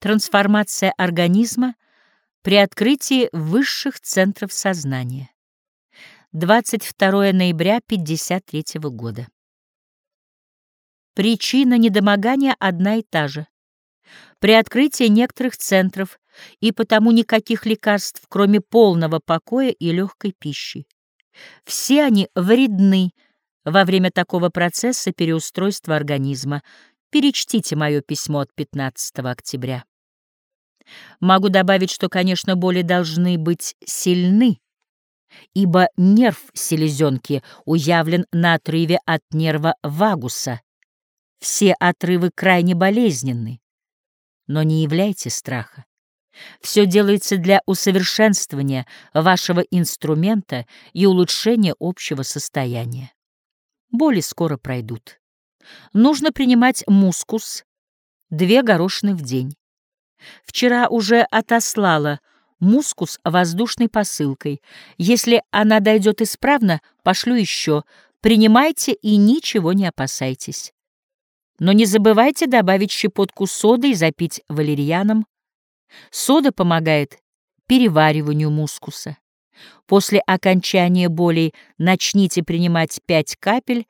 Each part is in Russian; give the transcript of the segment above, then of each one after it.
Трансформация организма при открытии высших центров сознания. 22 ноября 53 года. Причина недомогания одна и та же. При открытии некоторых центров и потому никаких лекарств, кроме полного покоя и легкой пищи. Все они вредны во время такого процесса переустройства организма. Перечтите мое письмо от 15 октября. Могу добавить, что, конечно, боли должны быть сильны, ибо нерв селезенки уявлен на отрыве от нерва вагуса. Все отрывы крайне болезненны, но не являйте страха. Все делается для усовершенствования вашего инструмента и улучшения общего состояния. Боли скоро пройдут. Нужно принимать мускус, две горошины в день. Вчера уже отослала мускус воздушной посылкой. Если она дойдет исправно, пошлю еще. Принимайте и ничего не опасайтесь. Но не забывайте добавить щепотку соды и запить валерьяном. Сода помогает перевариванию мускуса. После окончания болей начните принимать 5 капель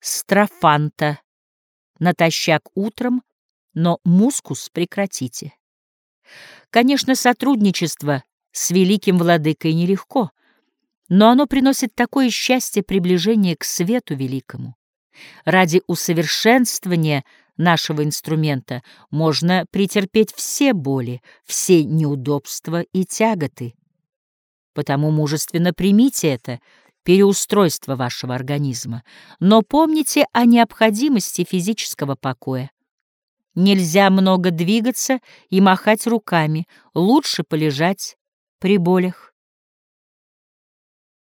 строфанта натощак утром, но мускус прекратите. Конечно, сотрудничество с великим владыкой нелегко, но оно приносит такое счастье приближения к свету великому. Ради усовершенствования нашего инструмента можно претерпеть все боли, все неудобства и тяготы. Потому мужественно примите это переустройство вашего организма, но помните о необходимости физического покоя. Нельзя много двигаться и махать руками, лучше полежать при болях.